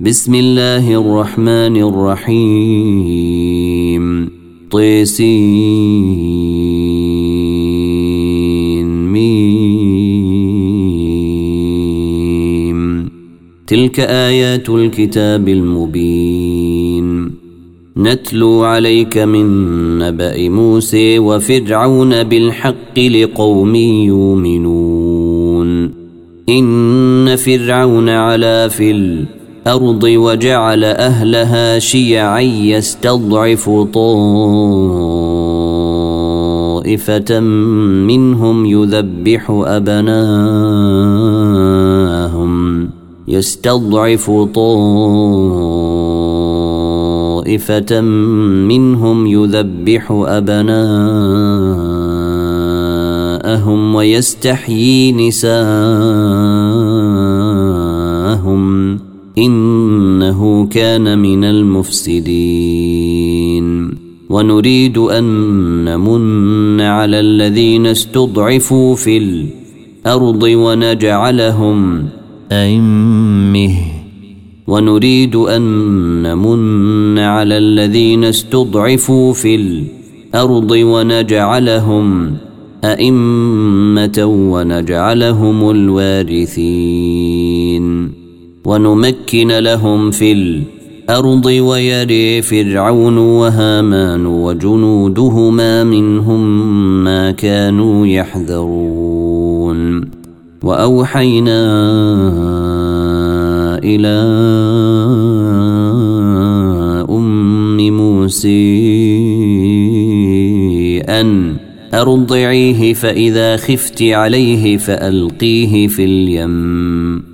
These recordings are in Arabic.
بسم الله الرحمن الرحيم طيسين ميم تلك آيات الكتاب المبين نتلو عليك من نبأ موسى وفرعون بالحق لقوم يؤمنون إن فرعون علا في الأرض الأرض وجعل أهلها شيعا يستضعف طائفة منهم يذبح أبناءهم يستضعف طائفة منهم يذبح أبناءهم ويستحيي نساءهم. إنه كان من المفسدين. ونريد أن نمن على الذين استضعفوا في الأرض ونجعلهم أئمة. ونريد أن نمن على الذين استضعفوا في الأرض ونجعلهم أئمة ونجعلهم الوارثين. ونمكن لهم في الأرض ويري فرعون وهامان وجنودهما منهم ما كانوا يحذرون. وأوحينا إلى أم موسى أن أرضعيه فإذا خفت عليه فألقيه في اليم.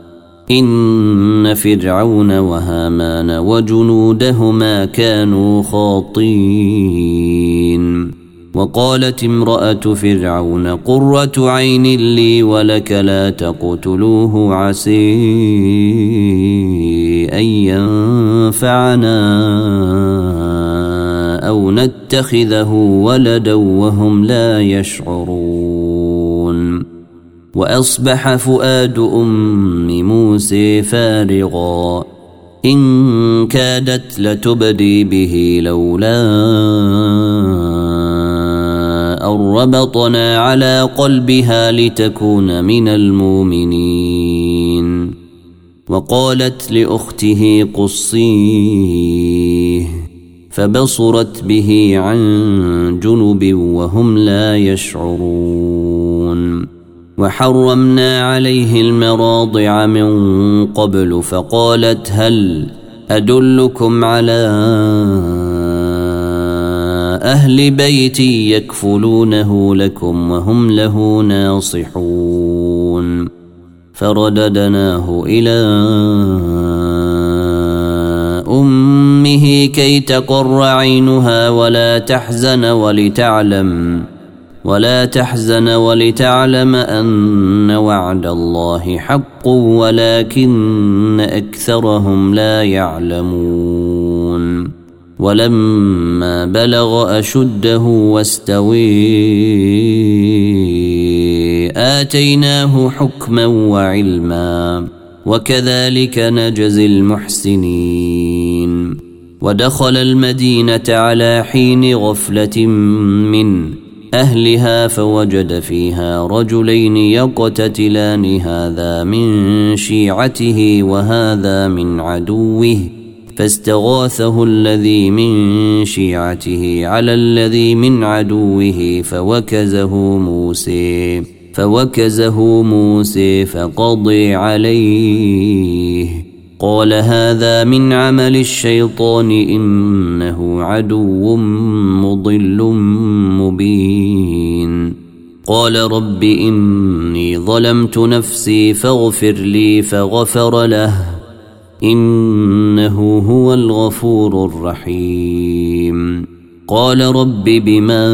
إن فرعون وهامان وجنودهما كانوا خاطين وقالت امرأة فرعون قرة عين لي ولك لا تقتلوه عسي أن ينفعنا أو نتخذه ولدا وهم لا يشعرون. وأصبح فؤاد أم موسى فارغا. إن كادت لتبدي به لولا أن ربطنا على قلبها لتكون من المؤمنين. وقالت لأخته قصيه فبصرت به عن جنب وهم لا يشعرون. وحرمنا عليه المراضع من قبل فقالت هل أدلكم على أهل بيتي يكفلونه لكم وهم له ناصحون؟ فرددناه إلى أمه كي تقر عينها ولا تحزن ولتعلم ولا تحزن ولتعلم أن وعد الله حق ولكن أكثرهم لا يعلمون. ولما بلغ أشده واستوي آتيناه حكما وعلما وكذلك نجزي المحسنين. ودخل المدينة على حين غفلة من أهلها فوجد فيها رجلين يقتتلان هذا من شيعته وهذا من عدوه فاستغاثه الذي من شيعته على الذي من عدوه فوكزه موسى فوكزه موسى فقضي عليه. قال هذا من عمل الشيطان إنه عدو مضل مبين. قال رب إني ظلمت نفسي فاغفر لي فغفر له إنه هو الغفور الرحيم. قال رب بما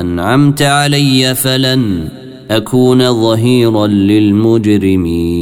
أنعمت علي فلن أكون ظهيرا للمجرمين.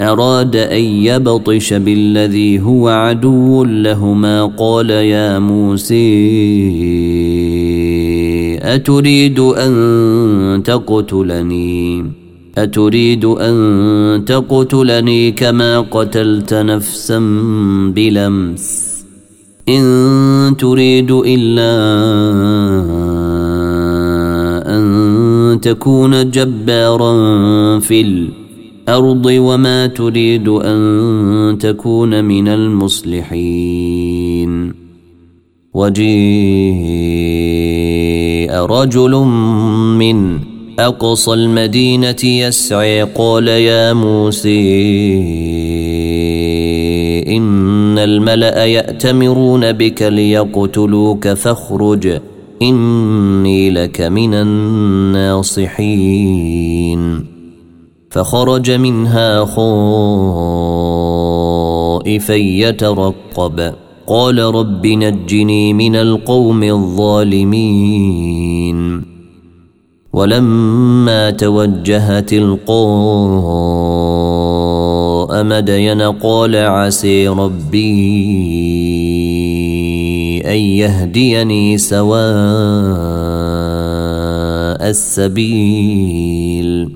أراد أن يبطش بالذي هو عدو لهما. قال يا موسى أتريد أن تقتلني؟ أتريد أن تقتلني كما قتلت نفسا بلمس. إن تريد إلا أن تكون جبارا في الأرض وما تريد أن تكون من المصلحين. وجيء رجل من أقصى المدينة يسعي قال يا موسى إن الملأ يأتمرون بك ليقتلوك فاخرج إني لك من الناصحين. فخرج منها خائفا يترقب. قال رب نجني من القوم الظالمين. ولما توجه تلقاء مدين قال عسي ربي أن يهديني سواء السبيل.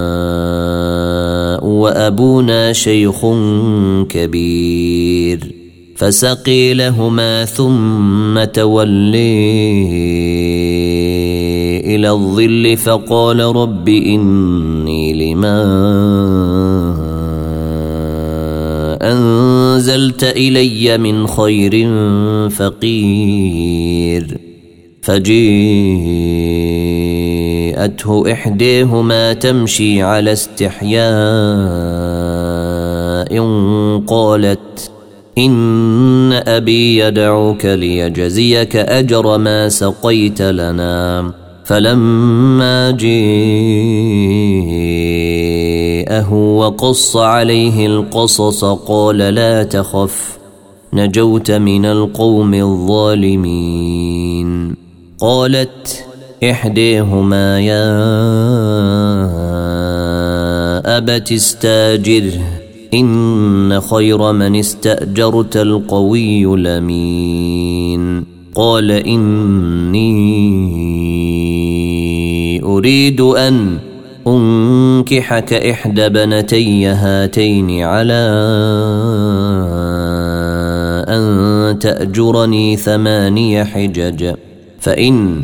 وأبونا شيخ كبير. فسقي لهما ثم تولي إلى الظل فقال رب إني لما أنزلت إلي من خير فقير. فجيءته إحديهما تمشي على استحياء قالت إن أبي يدعوك ليجزيك أجر ما سقيت لنا. فلما جيءه وقص عليه القصص قال لا تخف نجوت من القوم الظالمين. قالت إحديهما يا أبت استاجره إن خير من استأجرت القوي الأمين. قال إني أريد أن أنكحك إحدى بنتي هاتين على أن تأجرني ثماني حجج فإن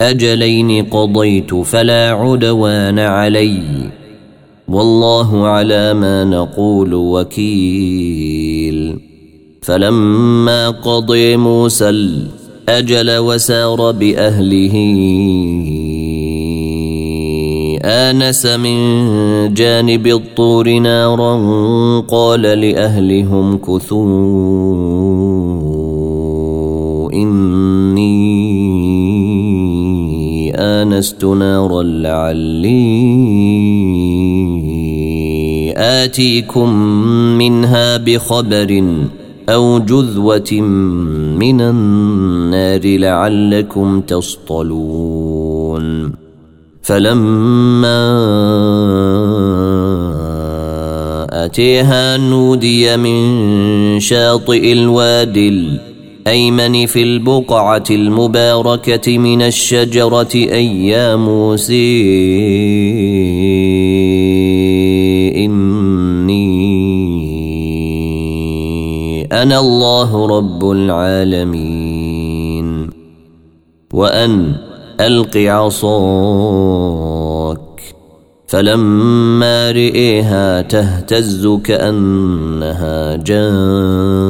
الاجلين قضيت فلا عدوان علي. والله على ما نقول وكيل. فلما قضي موسى الأجل وسار بأهله آنس من جانب الطور نارا قال لأهلهم كثوا إني آنست نارا لعلي آتيكم منها بخبر أو جذوة من النار لعلكم تصطلون. فلما أتيها نودي من شاطئ الوادي الأيمن في البقعة المباركة من الشجرة أي يا موسى أنا الله رب العالمين وأن ألق عصاك فلما رئيها تهتز كأنها جان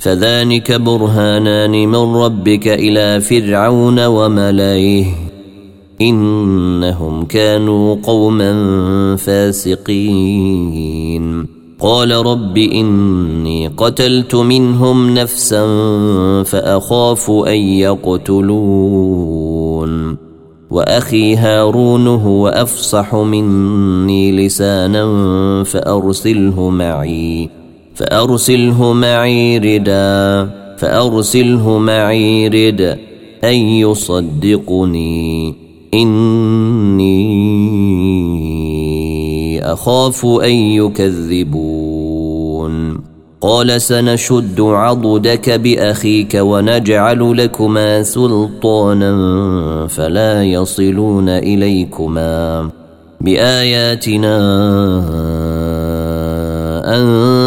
فذلك برهانان من ربك إلى فرعون وملئه إنهم كانوا قوما فاسقين. قال رب إني قتلت منهم نفسا فأخاف أن يقتلون. وأخي هارون هو أفصح مني لسانا فأرسله معي. فأرسله معي ردا فأرسله معي رد أن يصدقني. إني أخاف أن يكذبون. قال سنشد عضدك بأخيك ونجعل لكما سلطانا فلا يصلون إليكما. بآياتنا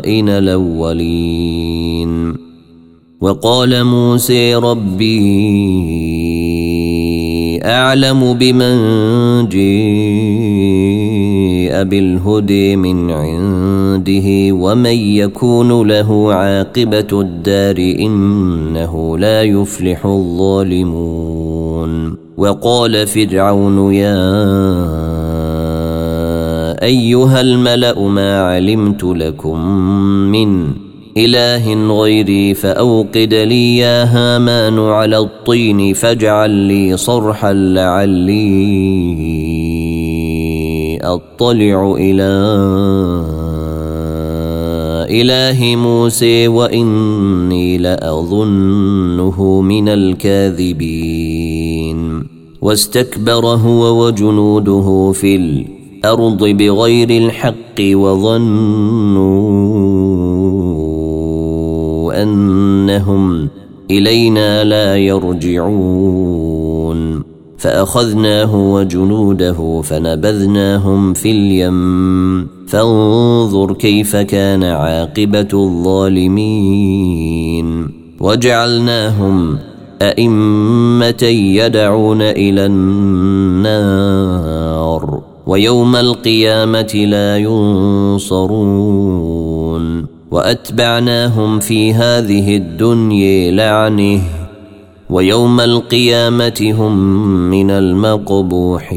ابائنا الأولين. وقال موسى ربي أعلم بمن جيء بالهدي من عنده ومن يكون له عاقبة الدار إنه لا يفلح الظالمون. وقال فرعون يا أيها الملأ ما علمت لكم من إله غيري فأوقد لي يا هامان على الطين فاجعل لي صرحا لعلي أطلع إلى إله موسى وإني لأظنه من الكاذبين. واستكبر هو وجنوده في الأرض بغير الحق وظنوا أنهم إلينا لا يرجعون. فأخذناه وجنوده فنبذناهم في اليم. فانظر كيف كان عاقبة الظالمين. وجعلناهم أئمة يدعون إلى النار. ويوم القيامة لا ينصرون وأتبعناهم في هذه الدنيا لعنه ويوم القيامة هم من المقبوحين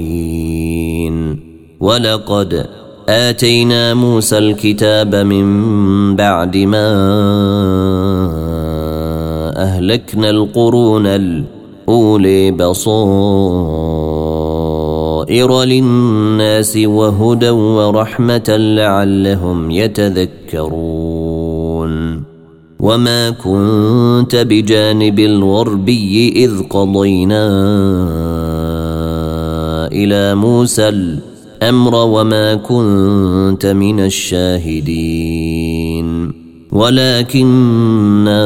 ولقد آتينا موسى الكتاب من بعد ما أهلكنا القرون الأولي بصائر للناس وهدى ورحمة لعلهم يتذكرون. وما كنت بجانب الغربي إذ قضينا إلى موسى الأمر وما كنت من الشاهدين. ولكنا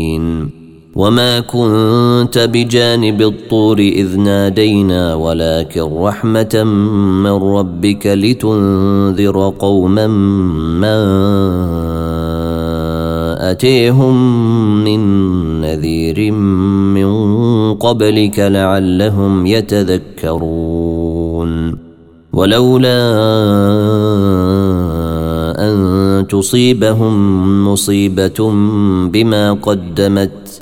وما كنت بجانب الطور اذ نادينا ولكن رحمه من ربك لتنذر قوما ما اتيهم من نذير من قبلك لعلهم يتذكرون ولولا ان تصيبهم مصيبه بما قدمت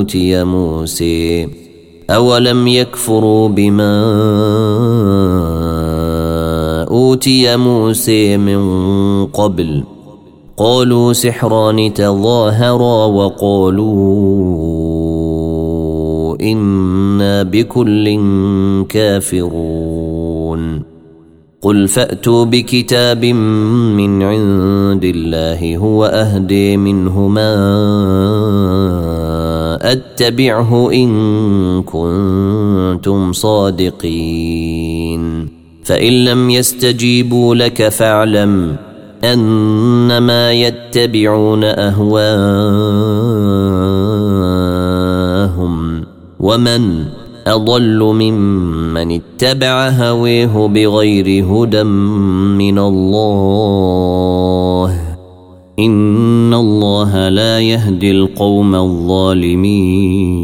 اوتي موسى أولم يكفروا بما أوتي موسى من قبل؟ قالوا سحران تظاهرا وقالوا إنا بكل كافرون. قل فأتوا بكتاب من عند الله هو أهدي منهما أتبعه إن كنتم صادقين. فإن لم يستجيبوا لك فاعلم أنما يتبعون أهواءهم. ومن أضل ممن اتبع هويه بغير هدى من الله ان الله لا يهدي القوم الظالمين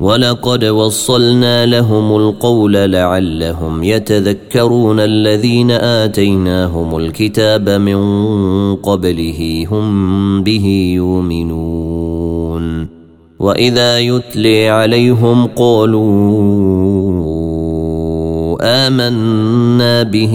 ولقد وصلنا لهم القول لعلهم يتذكرون الذين اتيناهم الكتاب من قبله هم به يؤمنون واذا يتلي عليهم قالوا امنا به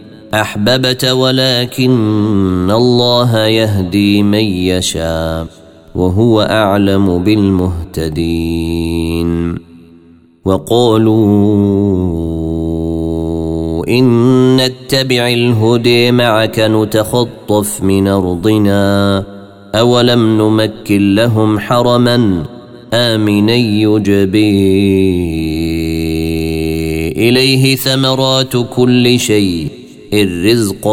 أحببت ولكن الله يهدي من يشاء وهو أعلم بالمهتدين وقالوا إن نتبع الهدي معك نتخطف من أرضنا أولم نمكن لهم حرما امنا يجبي إليه ثمرات كل شيء الرزق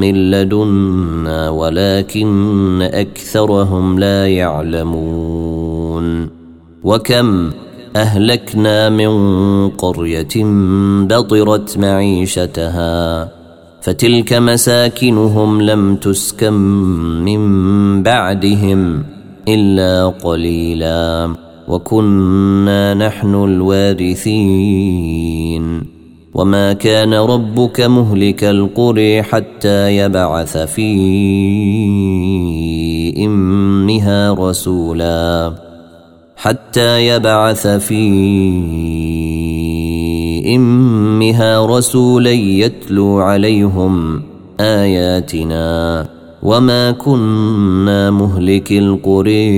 من لدنا ولكن اكثرهم لا يعلمون وكم اهلكنا من قريه بطرت معيشتها فتلك مساكنهم لم تسكن من بعدهم الا قليلا وكنا نحن الوارثين وما كان ربك مهلك القرى حتى يبعث في امها رسولا. حتى يبعث في امها رسولا يتلو عليهم اياتنا. وما كنا مهلك القرى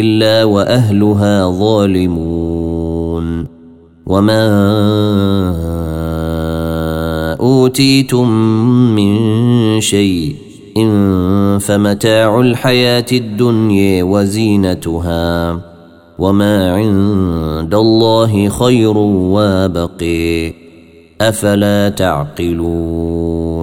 الا واهلها ظالمون. وما اوتيتم من شيء فمتاع الحياة الدنيا وزينتها وما عند الله خير وابقي افلا تعقلون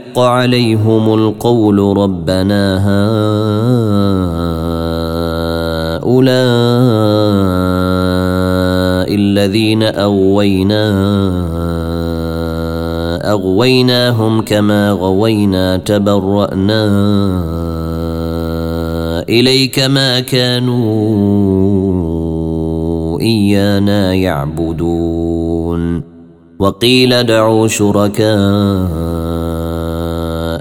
عليهم القول ربنا هؤلاء الذين أغوينا أغويناهم كما غوينا تبرأنا إليك ما كانوا إيانا يعبدون وقيل دعوا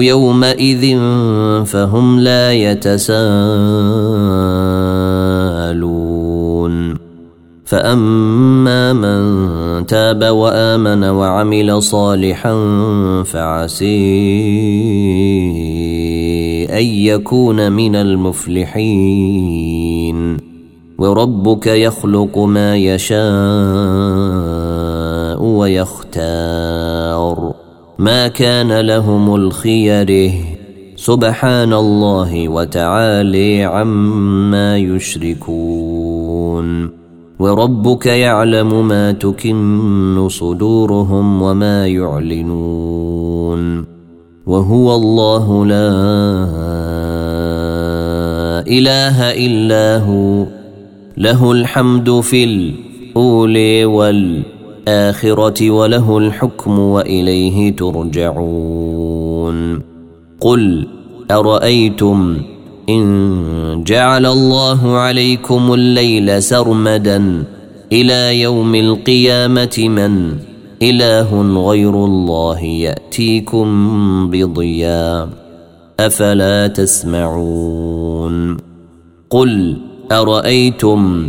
يومئذ فهم لا يتساءلون. فأما من تاب وآمن وعمل صالحا فعسي أن يكون من المفلحين. وربك يخلق ما يشاء ويختار. ما كان لهم الخيره سبحان الله وتعالي عما يشركون. وربك يعلم ما تكن صدورهم وما يعلنون. وهو الله لا إله إلا هو. له الحمد في الاولي والآخرة. الآخرة وله الحكم وإليه ترجعون. قل أرأيتم إن جعل الله عليكم الليل سرمدا إلى يوم القيامة من إله غير الله يأتيكم بضياء. أفلا تسمعون. قل أرأيتم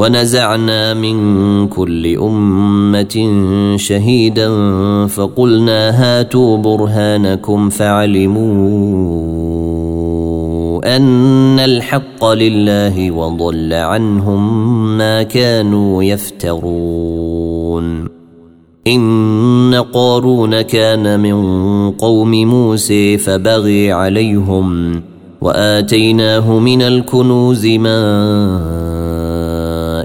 ونزعنا من كل أمة شهيدا فقلنا هاتوا برهانكم فعلموا أن الحق لله وضل عنهم ما كانوا يفترون. إن قارون كان من قوم موسى فبغي عليهم وآتيناه من الكنوز ما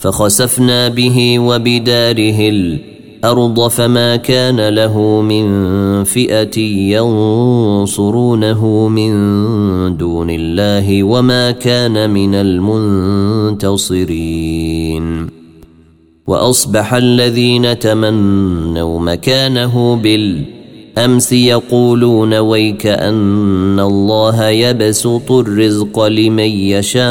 فخسفنا به وبداره الأرض فما كان له من فئة ينصرونه من دون الله وما كان من المنتصرين. وأصبح الذين تمنوا مكانه بالأمس يقولون ويك أن الله يبسط الرزق لمن يشاء.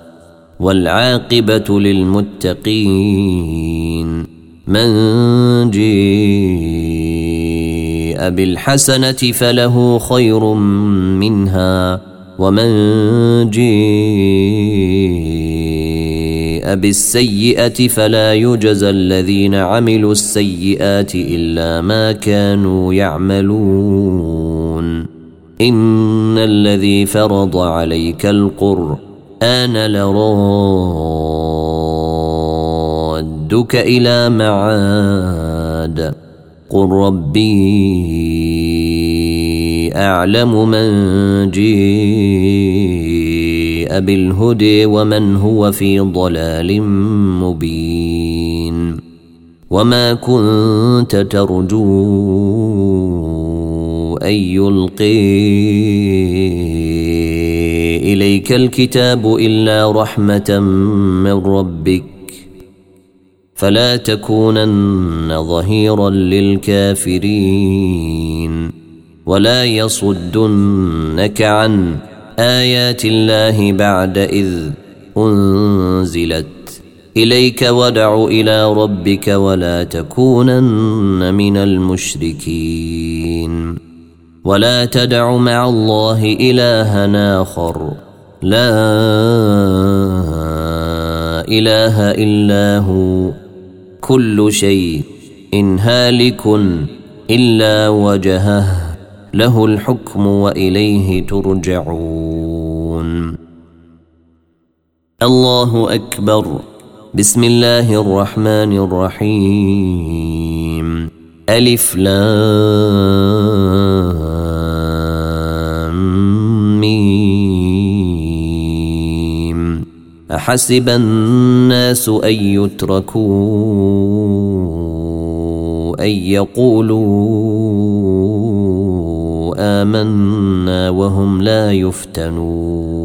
والعاقبة للمتقين من جيء بالحسنة فله خير منها ومن جيء بالسيئة فلا يجزى الذين عملوا السيئات إلا ما كانوا يعملون إن الذي فرض عليك القرآن لراد يردك إلى معاد. قل ربي أعلم من جيء بالهدي ومن هو في ضلال مبين. وما كنت ترجو أن يلقي إليك الكتاب إلا رحمة من ربك فلا تكونن ظهيرا للكافرين ولا يصدنك عن آيات الله بعد إذ أنزلت إليك ودع إلى ربك ولا تكونن من المشركين ولا تدع مع الله الها آخر لا إله إلا هو. كل شيء إن هالك إلا وجهه. له الحكم وإليه ترجعون. الله أكبر. بسم الله الرحمن الرحيم. ألف لام. أحسب الناس أن يتركون أن يقولوا آمنا وهم لا يفتنون.